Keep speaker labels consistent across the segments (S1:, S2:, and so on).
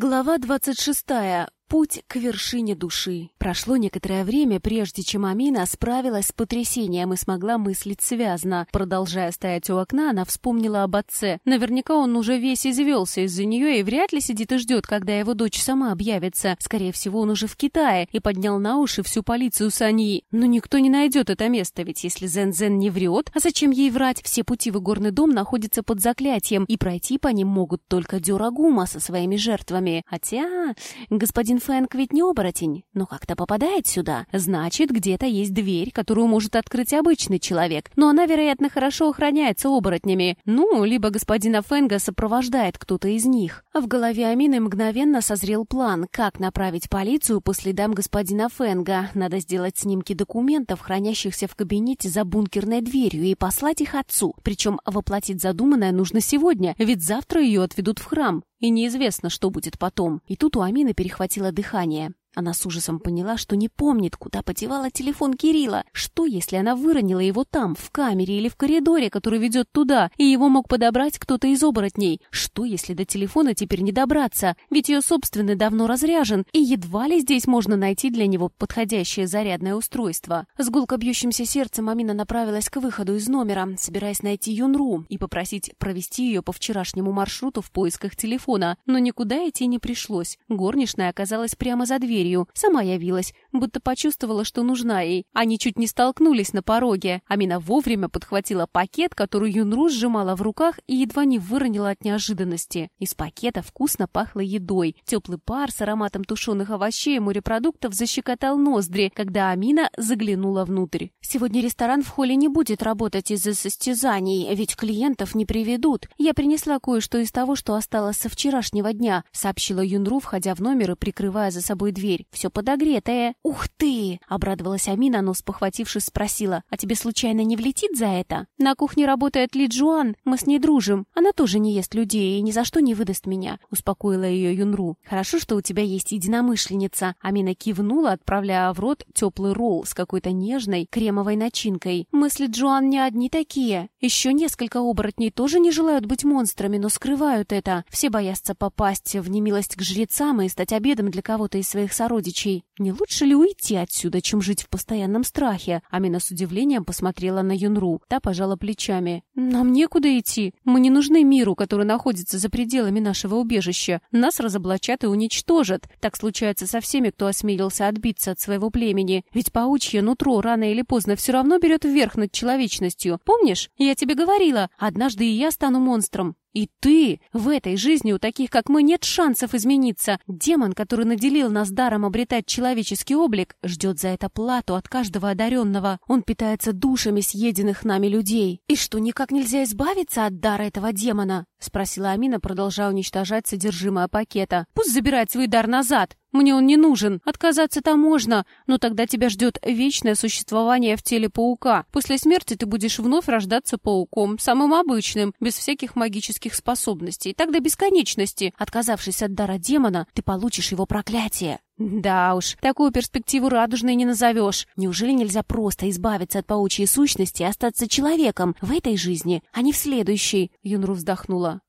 S1: Глава двадцать шестая. Путь к вершине души. Прошло некоторое время, прежде чем Амина справилась с потрясением и смогла мыслить связно. Продолжая стоять у окна, она вспомнила об отце. Наверняка он уже весь извелся из-за нее и вряд ли сидит и ждет, когда его дочь сама объявится. Скорее всего, он уже в Китае и поднял на уши всю полицию Саньи. Но никто не найдет это место, ведь если Зен-Зен не врет, а зачем ей врать? Все пути в игорный дом находятся под заклятием, и пройти по ним могут только Дюрагума со своими жертвами. Хотя, господин Фэнк ведь не оборотень, но как-то попадает сюда. Значит, где-то есть дверь, которую может открыть обычный человек, но она, вероятно, хорошо охраняется оборотнями. Ну, либо господина Фэнга сопровождает кто-то из них. А в голове Амины мгновенно созрел план, как направить полицию по следам господина Фэнга. Надо сделать снимки документов, хранящихся в кабинете за бункерной дверью, и послать их отцу. Причем воплотить задуманное нужно сегодня, ведь завтра ее отведут в храм. И неизвестно, что будет потом. И тут у Амины перехватило дыхание. Она с ужасом поняла, что не помнит, куда подевала телефон Кирилла. Что, если она выронила его там, в камере или в коридоре, который ведет туда, и его мог подобрать кто-то из оборотней? Что, если до телефона теперь не добраться? Ведь ее собственный давно разряжен, и едва ли здесь можно найти для него подходящее зарядное устройство. С гулко бьющимся сердцем Амина направилась к выходу из номера, собираясь найти Юнру и попросить провести ее по вчерашнему маршруту в поисках телефона. Но никуда идти не пришлось. Горничная оказалась прямо за дверью дверью. Сама явилась, будто почувствовала, что нужна ей. Они чуть не столкнулись на пороге. Амина вовремя подхватила пакет, который Юнру сжимала в руках и едва не выронила от неожиданности. Из пакета вкусно пахло едой. Теплый пар с ароматом тушеных овощей и морепродуктов защекотал ноздри, когда Амина заглянула внутрь. «Сегодня ресторан в холле не будет работать из-за состязаний, ведь клиентов не приведут. Я принесла кое-что из того, что осталось со вчерашнего дня», сообщила Юнру, входя в номер и прикрывая за собой дверь дверь. Все подогретое. «Ух ты!» — обрадовалась Амина, но, спохватившись, спросила. «А тебе случайно не влетит за это? На кухне работает Ли Джуан, мы с ней дружим. Она тоже не ест людей и ни за что не выдаст меня», — успокоила ее Юнру. «Хорошо, что у тебя есть единомышленница». Амина кивнула, отправляя в рот теплый ролл с какой-то нежной кремовой начинкой. «Мысли Джоан не одни такие. Еще несколько оборотней тоже не желают быть монстрами, но скрывают это. Все боятся попасть в немилость к жрецам и стать обедом для кого-то из своих сородичей. Не лучше ли уйти отсюда, чем жить в постоянном страхе? Амина с удивлением посмотрела на Юнру. Та пожала плечами. «Нам некуда идти. Мы не нужны миру, который находится за пределами нашего убежища. Нас разоблачат и уничтожат. Так случается со всеми, кто осмелился отбиться от своего племени. Ведь паучье нутро рано или поздно все равно берет вверх над человечностью. Помнишь? Я тебе говорила, однажды и я стану монстром. И ты! В этой жизни у таких, как мы, нет шансов измениться. Демон, который наделил нас даром обретать человеческий облик, ждет за это плату от каждого одаренного. Он питается душами съеденных нами людей. И что, никак нельзя избавиться от дара этого демона? — спросила Амина, продолжая уничтожать содержимое пакета. «Пусть забирает свой дар назад. Мне он не нужен. Отказаться-то можно, но тогда тебя ждет вечное существование в теле паука. После смерти ты будешь вновь рождаться пауком, самым обычным, без всяких магических способностей. Так до бесконечности. Отказавшись от дара демона, ты получишь его проклятие. Да уж, такую перспективу радужной не назовешь. Неужели нельзя просто избавиться от паучьей сущности и остаться человеком в этой жизни, а не в следующей? Юнру вздохнула.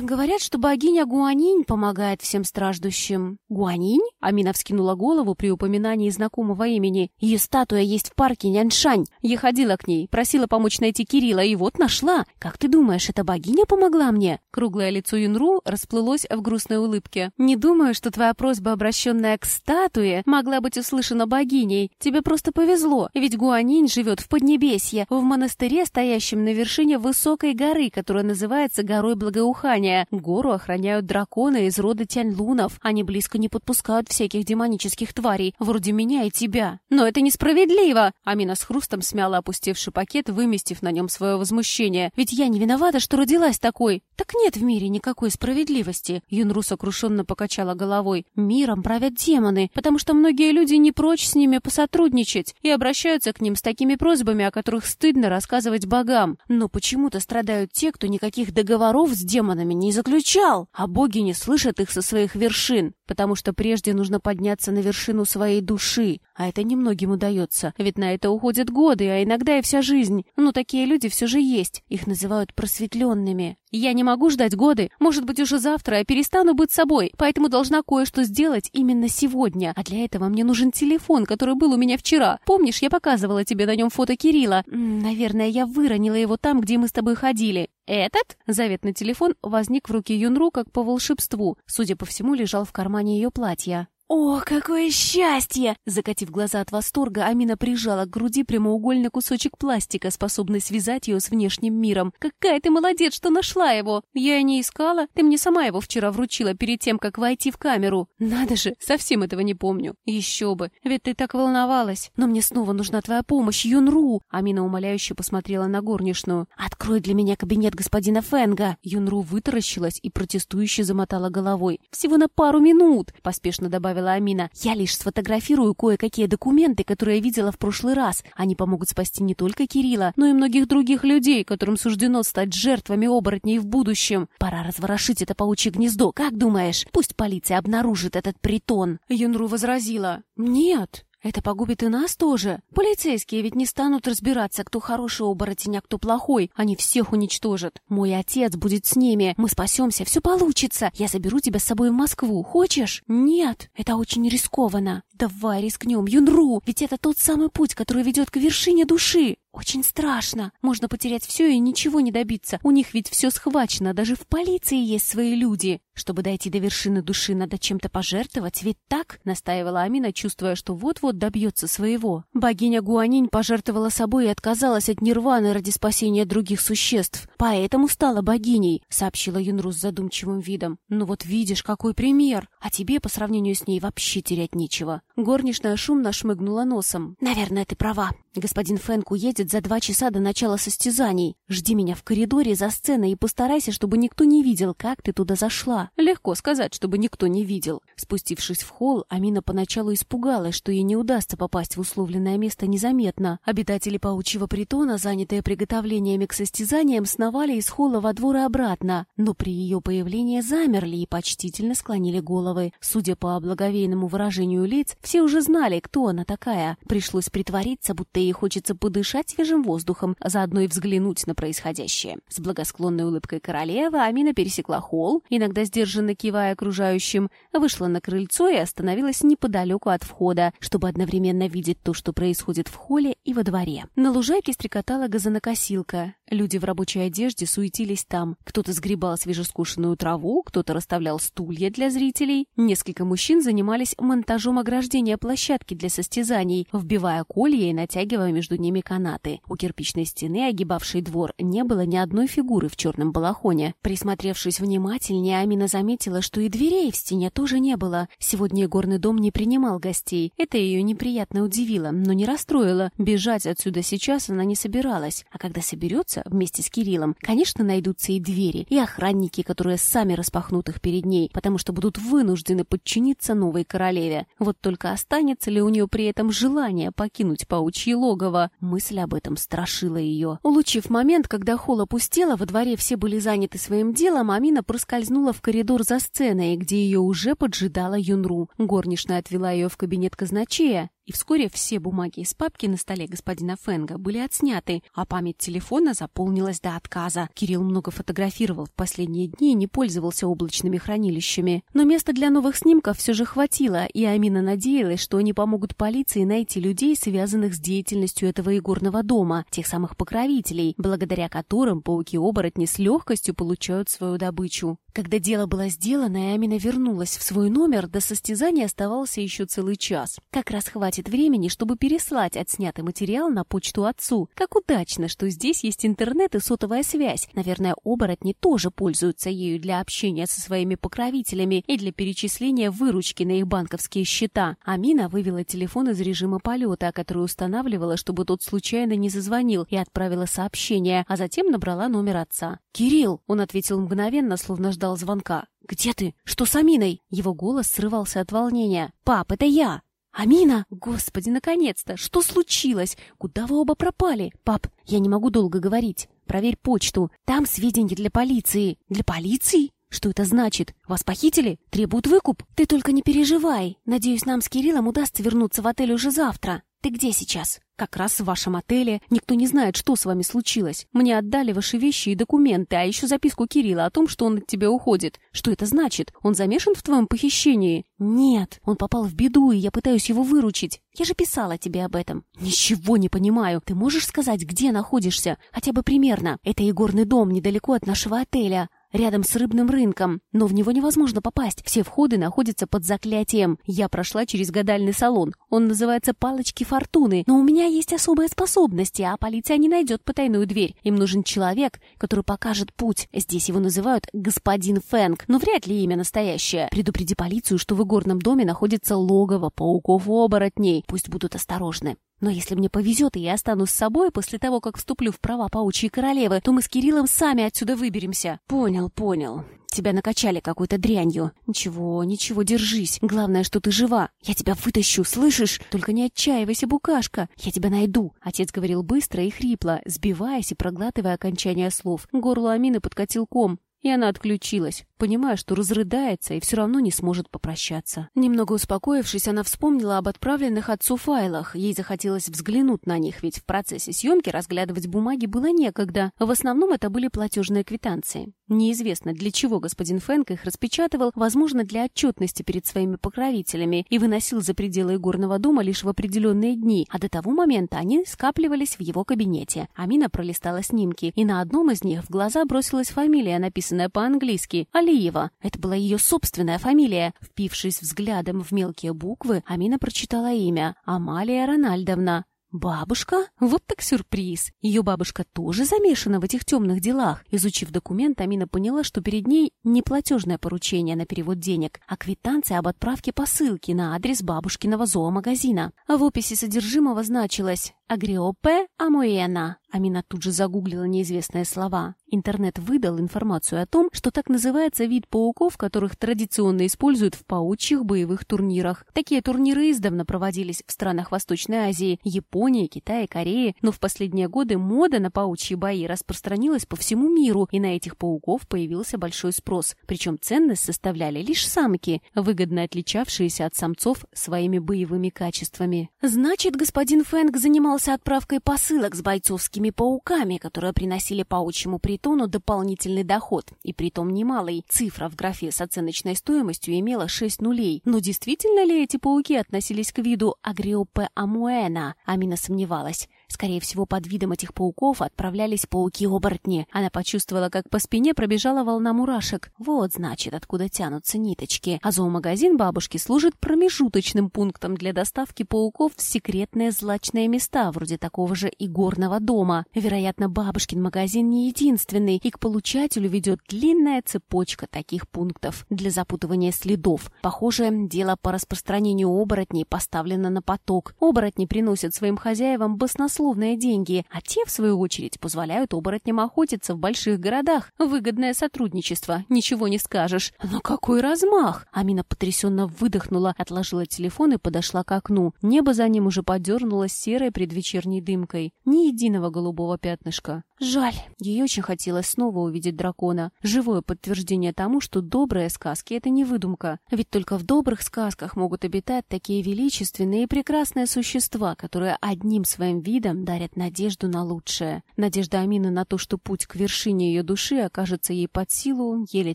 S1: Говорят, что богиня Гуанинь помогает всем страждущим. Гуанинь? Амина вскинула голову при упоминании знакомого имени. Ее статуя есть в парке Няньшань. Я ходила к ней, просила помочь найти Кирилла, и вот нашла. Как ты думаешь, эта богиня помогла мне? Круглое лицо Юнру расплылось в грустной улыбке. Не думаю, что твоя просьба, обращенная к статуе, могла быть услышана богиней. Тебе просто повезло, ведь Гуанинь живет в Поднебесье, в монастыре, стоящем на вершине высокой горы, которая называется Горой Благоухания. Гору охраняют драконы из рода Тяньлунов. Они близко не подпускают всяких демонических тварей, вроде меня и тебя. Но это несправедливо!» Амина с хрустом смяла опустевший пакет, выместив на нем свое возмущение. «Ведь я не виновата, что родилась такой. Так нет в мире никакой справедливости». Юнру сокрушенно покачала головой. «Миром правят демоны, потому что многие люди не прочь с ними посотрудничать и обращаются к ним с такими просьбами, о которых стыдно рассказывать богам. Но почему-то страдают те, кто никаких договоров с демонами не заключал, а боги не слышат их со своих вершин. потому что прежде нужно подняться на вершину своей души, а это немногим удается, ведь на это уходят годы, а иногда и вся жизнь. Но такие люди все же есть, их называют просветленными. Я не могу ждать годы, может быть, уже завтра я перестану быть собой, поэтому должна кое-что сделать именно сегодня. А для этого мне нужен телефон, который был у меня вчера. Помнишь, я показывала тебе на нем фото Кирилла? Наверное, я выронила его там, где мы с тобой ходили. «Этот?» Заветный телефон возник в руке Юнру как по волшебству. Судя по всему, лежал в кармане ее платья. «О, какое счастье!» Закатив глаза от восторга, Амина прижала к груди прямоугольный кусочек пластика, способный связать ее с внешним миром. «Какая ты молодец, что нашла его!» «Я и не искала. Ты мне сама его вчера вручила перед тем, как войти в камеру. Надо же, совсем этого не помню. Еще бы, ведь ты так волновалась. Но мне снова нужна твоя помощь, Юнру!» Амина умоляюще посмотрела на горничную. «Открой для меня кабинет господина Фэнга!» Юнру вытаращилась и протестующе замотала головой. «Всего на пару минут!» — поспешно добавила добавила Амина. «Я лишь сфотографирую кое-какие документы, которые я видела в прошлый раз. Они помогут спасти не только Кирилла, но и многих других людей, которым суждено стать жертвами оборотней в будущем. Пора разворошить это паучье гнездо, как думаешь? Пусть полиция обнаружит этот притон». Юнру возразила. «Нет, это погубит и нас тоже. Полицейские ведь не станут разбираться, кто хороший оборотень, а кто плохой. Они всех уничтожат. Мой отец будет с ними. Мы спасемся, все получится. Я заберу тебя с собой в Москву. Хочешь? Нет, это очень рискованно. Давай рискнем, Юнру, ведь это тот самый путь, который ведет к вершине души. Очень страшно. Можно потерять все и ничего не добиться. У них ведь все схвачено, даже в полиции есть свои люди. Чтобы дойти до вершины души, надо чем-то пожертвовать, ведь так?» — настаивала Амина, чувствуя, что вот-вот добьется своего. Богиня Гуанинь пожертвовала собой и отказалась от нирваны ради спасения других существ. Поэтому стала богиней, — сообщила Юнру с задумчивым видом. «Ну вот видишь, какой пример. А тебе по сравнению с ней вообще терять нечего». Горничная шумно шмыгнула носом. «Наверное, ты права. Господин Фэнк уедет за два часа до начала состязаний. Жди меня в коридоре за сценой и постарайся, чтобы никто не видел, как ты туда зашла. Легко сказать, чтобы никто не видел. Спустившись в холл, Амина поначалу испугалась, что ей не удастся попасть в условленное место незаметно. Обитатели паучьего притона, занятые приготовлениями к состязаниям, сновали из холла во двор и обратно, но при ее появлении замерли и почтительно склонили головы. Судя по благовейному выражению лиц, все уже знали, кто она такая. Пришлось притвориться, будто ей хочется подышать свежим воздухом, а заодно и взглянуть на происходящее. С благосклонной улыбкой королевы Амина пересекла холл, иногда сдержанно кивая окружающим, вышла на крыльцо и остановилась неподалеку от входа, чтобы одновременно видеть то, что происходит в холле и во дворе. На лужайке стрекотала газонокосилка. Люди в рабочей одежде суетились там. Кто-то сгребал свежескушенную траву, кто-то расставлял стулья для зрителей. Несколько мужчин занимались монтажом ограждения площадки для состязаний, вбивая колья и натягивая протягивая между ними канаты. У кирпичной стены, огибавшей двор, не было ни одной фигуры в черном балахоне. Присмотревшись внимательнее, Амина заметила, что и дверей в стене тоже не было. Сегодня горный дом не принимал гостей. Это ее неприятно удивило, но не расстроило. Бежать отсюда сейчас она не собиралась. А когда соберется вместе с Кириллом, конечно, найдутся и двери, и охранники, которые сами распахнут их перед ней, потому что будут вынуждены подчиниться новой королеве. Вот только останется ли у нее при этом желание покинуть паучьи логово. Мысль об этом страшила ее. Улучив момент, когда холл опустела, во дворе все были заняты своим делом, Амина проскользнула в коридор за сценой, где ее уже поджидала Юнру. Горничная отвела ее в кабинет казначея и вскоре все бумаги из папки на столе господина Фенга были отсняты, а память телефона заполнилась до отказа. Кирилл много фотографировал в последние дни и не пользовался облачными хранилищами. Но места для новых снимков все же хватило, и Амина надеялась, что они помогут полиции найти людей, связанных с деятельностью этого игорного дома, тех самых покровителей, благодаря которым пауки-оборотни с легкостью получают свою добычу. Когда дело было сделано, и Амина вернулась в свой номер, до состязания оставался еще целый час. Как раз хватит времени, чтобы переслать отснятый материал на почту отцу. Как удачно, что здесь есть интернет и сотовая связь. Наверное, оборотни тоже пользуются ею для общения со своими покровителями и для перечисления выручки на их банковские счета. Амина вывела телефон из режима полета, который устанавливала, чтобы тот случайно не зазвонил, и отправила сообщение, а затем набрала номер отца. «Кирилл!» — он ответил мгновенно, словно ждал звонка. «Где ты? Что с Аминой?» Его голос срывался от волнения. «Пап, это я!» «Амина! Господи, наконец-то! Что случилось? Куда вы оба пропали? Пап, я не могу долго говорить. Проверь почту. Там сведения для полиции». «Для полиции? Что это значит? Вас похитили? Требуют выкуп? Ты только не переживай. Надеюсь, нам с Кириллом удастся вернуться в отель уже завтра. Ты где сейчас? Как раз в вашем отеле. Никто не знает, что с вами случилось. Мне отдали ваши вещи и документы, а еще записку Кирилла о том, что он от тебя уходит. Что это значит? Он замешан в твоем похищении? Нет, он попал в беду, и я пытаюсь его выручить. Я же писала тебе об этом. Ничего не понимаю. Ты можешь сказать, где находишься? Хотя бы примерно. Это игорный дом недалеко от нашего отеля рядом с рыбным рынком, но в него невозможно попасть. Все входы находятся под заклятием. Я прошла через гадальный салон. Он называется «Палочки фортуны», но у меня есть особые способности, а полиция не найдет потайную дверь. Им нужен человек, который покажет путь. Здесь его называют «Господин Фэнк», но вряд ли имя настоящее. Предупреди полицию, что в игорном доме находится логово пауков-оборотней. Пусть будут осторожны. Но если мне повезет, и я останусь с собой после того, как вступлю в права паучьей королевы, то мы с Кириллом сами отсюда выберемся. Понял, понял. Тебя накачали какой-то дрянью. Ничего, ничего, держись. Главное, что ты жива. Я тебя вытащу, слышишь? Только не отчаивайся, букашка. Я тебя найду. Отец говорил быстро и хрипло, сбиваясь и проглатывая окончание слов. Горло Амины подкатил ком. И она отключилась, понимая, что разрыдается и все равно не сможет попрощаться. Немного успокоившись, она вспомнила об отправленных отцу файлах. Ей захотелось взглянуть на них, ведь в процессе съемки разглядывать бумаги было некогда. В основном это были платежные квитанции. Неизвестно, для чего господин Фэнк их распечатывал, возможно, для отчетности перед своими покровителями, и выносил за пределы игорного дома лишь в определенные дни, а до того момента они скапливались в его кабинете. Амина пролистала снимки, и на одном из них в глаза бросилась фамилия, написанная по-английски — Алиева. Это была ее собственная фамилия. Впившись взглядом в мелкие буквы, Амина прочитала имя — Амалия Рональдовна. «Бабушка? Вот так сюрприз! Ее бабушка тоже замешана в этих темных делах». Изучив документ, Амина поняла, что перед ней не платежное поручение на перевод денег, а квитанция об отправке посылки на адрес бабушкиного зоомагазина. А в описи содержимого значилось «Агриопе Амуэна». Амина тут же загуглила неизвестные слова. Интернет выдал информацию о том, что так называется вид пауков, которых традиционно используют в паучьих боевых турнирах. Такие турниры издавна проводились в странах Восточной Азии, Японии, Китае, Корее, но в последние годы мода на паучьи бои распространилась по всему миру, и на этих пауков появился большой спрос. Причем ценность составляли лишь самки, выгодно отличавшиеся от самцов своими боевыми качествами. Значит, господин Фэнк занимался отправкой посылок с бойцовскими пауками, которые приносили паучьему притону дополнительный доход, и притом немалый. Цифра в графе с оценочной стоимостью имела 6 нулей. Но действительно ли эти пауки относились к виду Агриопе амуэна? Амина сомневалась. Скорее всего, под видом этих пауков отправлялись пауки-оборотни. Она почувствовала, как по спине пробежала волна мурашек. Вот, значит, откуда тянутся ниточки. А зоомагазин бабушки служит промежуточным пунктом для доставки пауков в секретные злачные места, вроде такого же игорного дома. Вероятно, бабушкин магазин не единственный, и к получателю ведет длинная цепочка таких пунктов для запутывания следов. Похоже, дело по распространению оборотней поставлено на поток. Оборотни приносят своим хозяевам баснословные баснословные деньги, а те, в свою очередь, позволяют оборотням охотиться в больших городах. Выгодное сотрудничество, ничего не скажешь. Но какой размах! Амина потрясенно выдохнула, отложила телефон и подошла к окну. Небо за ним уже подернулось серой предвечерней дымкой. Ни единого голубого пятнышка. Жаль, ей очень хотелось снова увидеть дракона. Живое подтверждение тому, что добрые сказки — это не выдумка. Ведь только в добрых сказках могут обитать такие величественные и прекрасные существа, которые одним своим видом дарят надежду на лучшее. Надежда Амины на то, что путь к вершине ее души окажется ей под силу, еле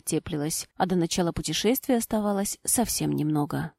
S1: теплилась, а до начала путешествия оставалось совсем немного.